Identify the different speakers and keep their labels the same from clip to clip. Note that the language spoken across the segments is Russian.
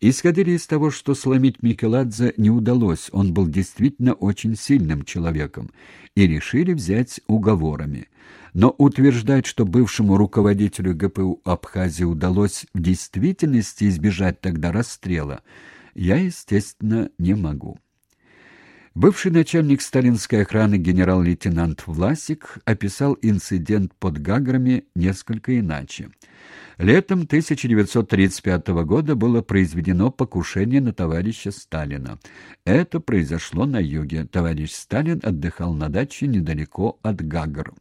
Speaker 1: Исходили из того, что сломить Микеладзе не удалось, он был действительно очень сильным человеком, и решили взять уговорами. Но утверждать, что бывшему руководителю ГПУ Абхазии удалось в действительности избежать тогда расстрела, я, естественно, не могу. Бывший начальник сталинской охраны генерал-лейтенант Власик описал инцидент под Гаграми несколько иначе. Летом 1935 года было произведено покушение на товарища Сталина. Это произошло на юге. Товарищ Сталин отдыхал на даче недалеко от Гагр.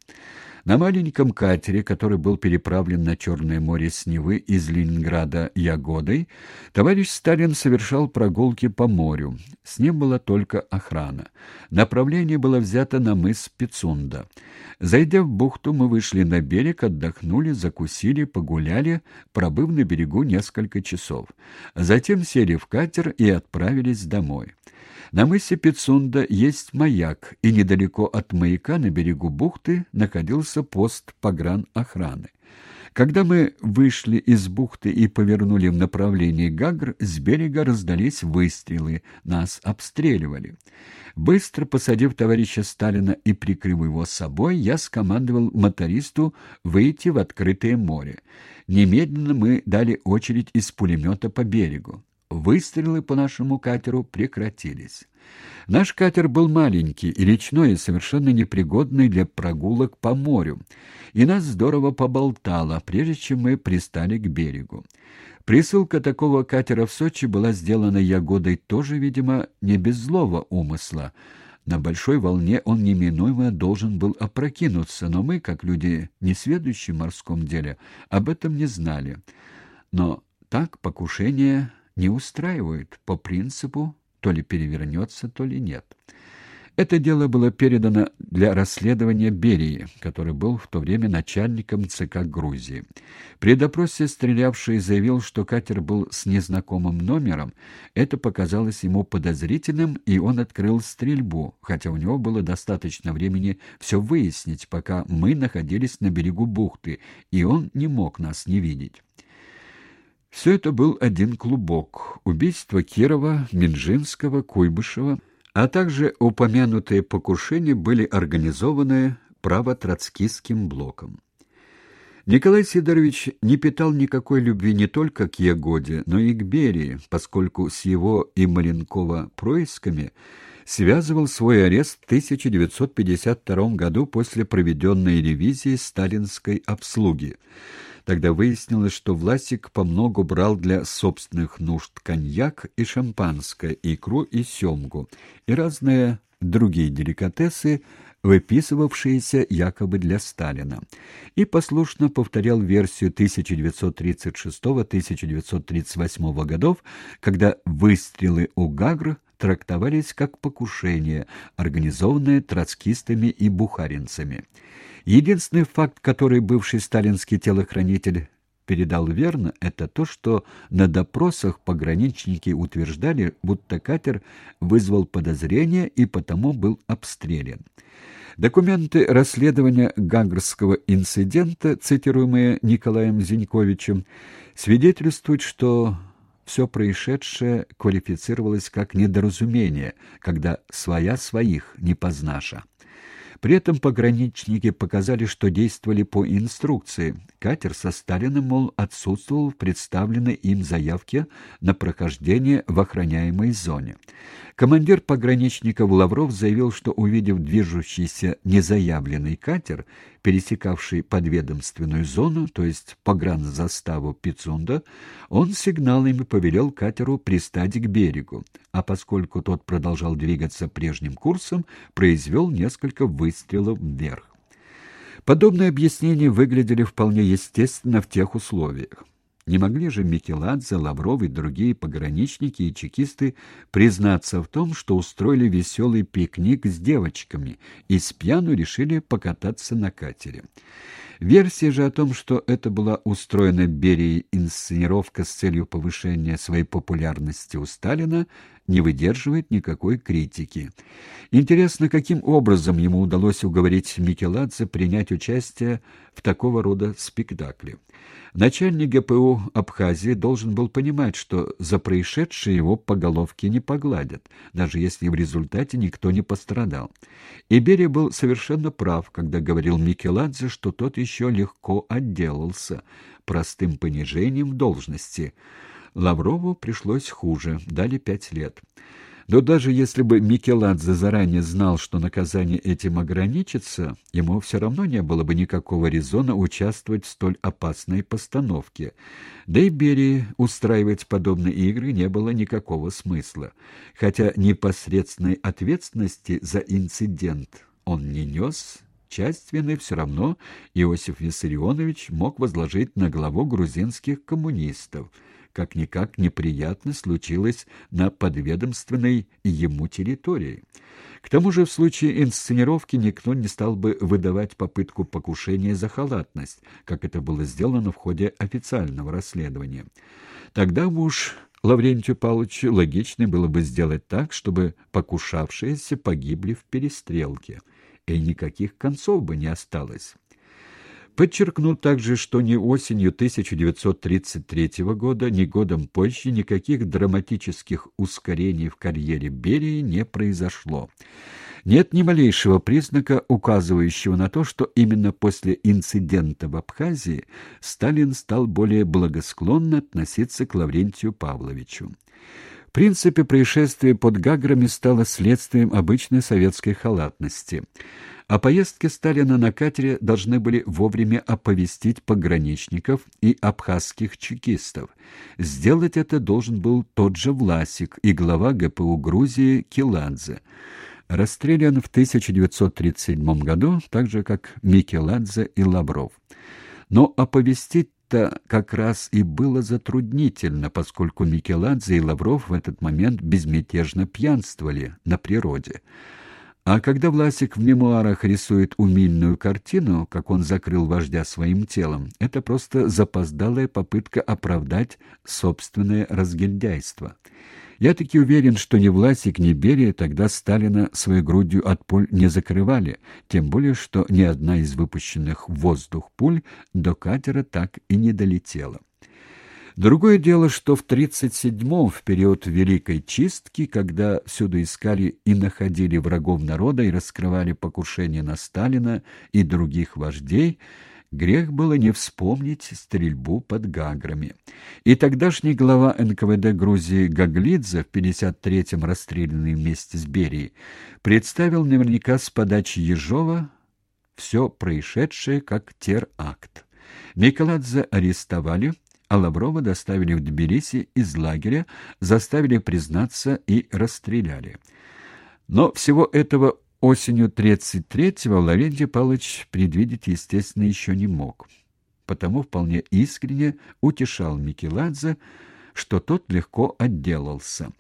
Speaker 1: На маленьком катере, который был переправлен на Черное море с Невы из Ленинграда Ягодой, товарищ Сталин совершал прогулки по морю. С ним была только охрана. Направление было взято на мыс Пицунда. Зайдя в бухту, мы вышли на берег, отдохнули, закусили, погуляли, пробыв на берегу несколько часов. Затем сели в катер и отправились домой. На мысе Пицунда есть маяк, и недалеко от маяка на берегу бухты находился пост погранохраны. Когда мы вышли из бухты и повернули в направлении Гагр, с берега раздались выстрелы, нас обстреливали. Быстро посадив товарища Сталина и прикрыв его собой, я скомандовал мотористу выйти в открытое море. Немедленно мы дали очередь из пулемета по берегу. Выстрелы по нашему катеру прекратились. Наш катер был маленький и речной, и совершенно непригодный для прогулок по морю, и нас здорово поболтало, прежде чем мы пристали к берегу. Присылка такого катера в Сочи была сделана Ягодой тоже, видимо, не без злого умысла. На большой волне он неминуемо должен был опрокинуться, но мы, как люди, не сведущие в морском деле, об этом не знали. Но так покушение не устраивают по принципу то ли перевернется, то ли нет. Это дело было передано для расследования Берии, который был в то время начальником ЦК Грузии. При допросе стрелявший заявил, что катер был с незнакомым номером. Это показалось ему подозрительным, и он открыл стрельбу, хотя у него было достаточно времени все выяснить, пока мы находились на берегу бухты, и он не мог нас не видеть. Все это был один клубок. Убийство Кирова, Минжинского, Куйбышева, а также упомянутые покушения были организованы право-троцкистским блоком. Николай Сидорович не питал никакой любви не только к Ягоде, но и к Берии, поскольку с его и Маленкова происками связывал свой арест в 1952 году после проведенной ревизии сталинской обслуги. Тогда выяснилось, что Власик помногу брал для собственных нужд коньяк и шампанское, икру и семгу, и разные другие деликатесы, выписывавшиеся якобы для Сталина, и послушно повторял версию 1936-1938 годов, когда выстрелы у Гагр трактовались как покушение, организованное троцкистами и бухаринцами. Единственный факт, который бывший сталинский телохранитель передал верно, это то, что на допросах пограничники утверждали, будто катер вызвал подозрение и потому был обстрелян. Документы расследования Гагрского инцидента, цитируемые Николаем Зиньковичем, свидетельствуют, что все происшедшее квалифицировалось как недоразумение, когда своя своих не познаша. При этом пограничники показали, что действовали по инструкции. Катер со Сталиным, мол, отсутствовал в представленной им заявке на прохождение в охраняемой зоне. Командир пограничников Лавров заявил, что, увидев движущийся незаявленный катер, пересекавший подведомственную зону, то есть погранзаставу Пицунда, он сигналами повелел катеру пристать к берегу, а поскольку тот продолжал двигаться прежним курсом, произвел несколько выстрелов вверх. Подобные объяснения выглядели вполне естественно в тех условиях. Не могли же Микеладзе, Лавров и другие пограничники и чекисты признаться в том, что устроили веселый пикник с девочками и с пьяну решили покататься на катере. Версия же о том, что это была устроена Берией инсценировка с целью повышения своей популярности у Сталина, не выдерживает никакой критики. Интересно, каким образом ему удалось уговорить Микеладзе принять участие в такого рода спектакле. Начальник ГПУ Абхазии должен был понимать, что за происшедшее его по головке не погладят, даже если в результате никто не пострадал. И Берия был совершенно прав, когда говорил Микеладзе, что тот еще легко отделался простым понижением в должности. Лаврову пришлось хуже, дали пять лет. Но даже если бы Микеладзе заранее знал, что наказание этим ограничится, ему все равно не было бы никакого резона участвовать в столь опасной постановке. Да и Берии устраивать подобные игры не было никакого смысла. Хотя непосредственной ответственности за инцидент он не нес, часть вины все равно Иосиф Виссарионович мог возложить на главу грузинских коммунистов – как-никак неприятно случилось на подведомственной ему территории. К тому же в случае инсценировки никто не стал бы выдавать попытку покушения за халатность, как это было сделано в ходе официального расследования. Тогда уж Лаврентию Павловичу логично было бы сделать так, чтобы покушавшиеся погибли в перестрелке, и никаких концов бы не осталось. Подчеркну также, что ни осенью 1933 года, ни годом позже никаких драматических ускорений в карьере Берии не произошло. Нет ни малейшего признака, указывающего на то, что именно после инцидента в Абхазии Сталин стал более благосклонно относиться к Лаврентию Павловичу. Принципе, происшествие под Гаграми стало следствием обычной советской халатности – о поездке Сталина на катере должны были вовремя оповестить пограничников и абхазских чекистов. Сделать это должен был тот же Власик и глава ГПУ Грузии Киладзе. Расстрелян в 1937 году, так же как Микеладзе и Лавров. Но оповестить-то как раз и было затруднительно, поскольку Микеладзе и Лавров в этот момент безмятежно пьянствовали на природе. А когда Власик в мемуарах рисует умильную картину, как он закрыл вождя своим телом, это просто запоздалая попытка оправдать собственное разгильдяйство. Я таки уверен, что ни Власик, ни Берия тогда Сталина своей грудью от пуль не закрывали, тем более, что ни одна из выпущенных в воздух пуль до катера так и не долетела. Другое дело, что в 37-м, в период Великой Чистки, когда всюду искали и находили врагов народа и раскрывали покушения на Сталина и других вождей, грех было не вспомнить стрельбу под Гаграми. И тогдашний глава НКВД Грузии Гаглидзе, в 53-м расстрелянный вместе с Берией, представил наверняка с подачи Ежова все происшедшее как теракт. Миколадзе арестовали, а Лаврова доставили в Тбилиси из лагеря, заставили признаться и расстреляли. Но всего этого осенью 33-го Лаврентий Павлович предвидеть, естественно, еще не мог. Потому вполне искренне утешал Микеладзе, что тот легко отделался.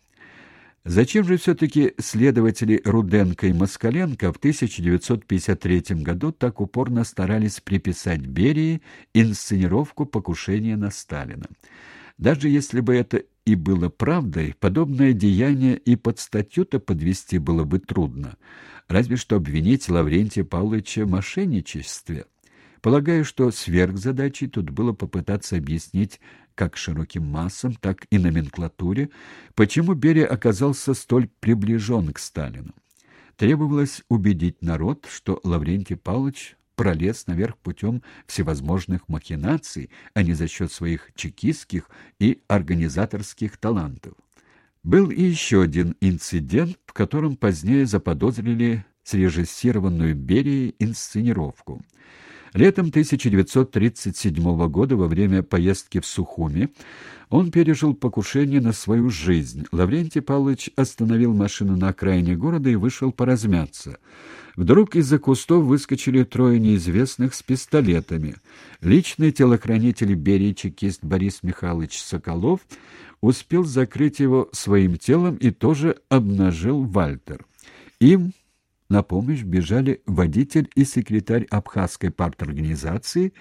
Speaker 1: Зачем же все-таки следователи Руденко и Москаленко в 1953 году так упорно старались приписать Берии инсценировку покушения на Сталина? Даже если бы это и было правдой, подобное деяние и под статью-то подвести было бы трудно. Разве что обвинить Лаврентия Павловича в мошенничестве. Полагаю, что сверхзадачей тут было попытаться объяснить как широким массам, так и номенклатуре, почему Берия оказался столь приближен к Сталину. Требовалось убедить народ, что Лаврентий Павлович пролез наверх путем всевозможных махинаций, а не за счет своих чекистских и организаторских талантов. Был и еще один инцидент, в котором позднее заподозрили срежиссированную Берией инсценировку. Летом 1937 года, во время поездки в Сухуми, он пережил покушение на свою жизнь. Лаврентий Павлович остановил машину на окраине города и вышел поразмяться. Вдруг из-за кустов выскочили трое неизвестных с пистолетами. Личный телохранитель Берии чекист Борис Михайлович Соколов успел закрыть его своим телом и тоже обнажил Вальтер. Им на помощь бежали водитель и секретарь абхазской парторганизации,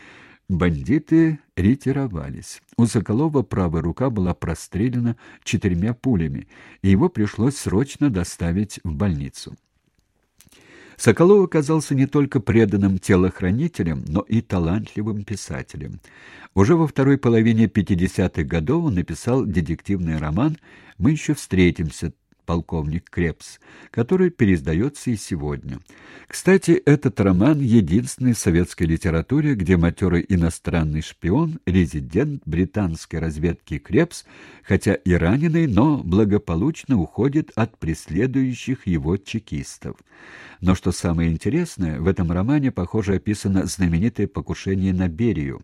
Speaker 1: бандиты ретировались. У Соколова правая рука была прострелена четырьмя пулями, и его пришлось срочно доставить в больницу. Соколов оказался не только преданным телохранителем, но и талантливым писателем. Уже во второй половине 50-х годов он написал детективный роман «Мы еще встретимся», полковник Крепс, который переиздается и сегодня. Кстати, этот роман единственный в советской литературе, где матерый иностранный шпион, резидент британской разведки Крепс, хотя и раненый, но благополучно уходит от преследующих его чекистов. Но что самое интересное, в этом романе, похоже, описано знаменитое покушение на Берию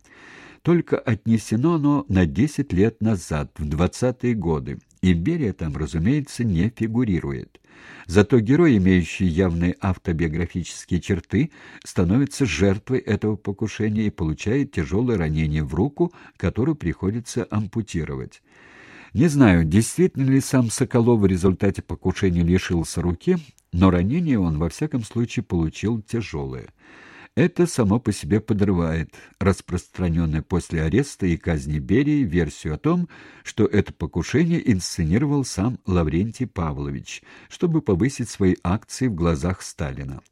Speaker 1: только отнесено оно на 10 лет назад, в 20-е годы, и там, разумеется, не фигурирует. Зато герой, имеющий явные автобиографические черты, становится жертвой этого покушения и получает тяжелое ранение в руку, которую приходится ампутировать. Не знаю, действительно ли сам Соколов в результате покушения лишился руки, но ранение он во всяком случае получил тяжелое. Это само по себе подрывает распространенную после ареста и казни Берии версию о том, что это покушение инсценировал сам Лаврентий Павлович, чтобы повысить свои акции в глазах Сталина.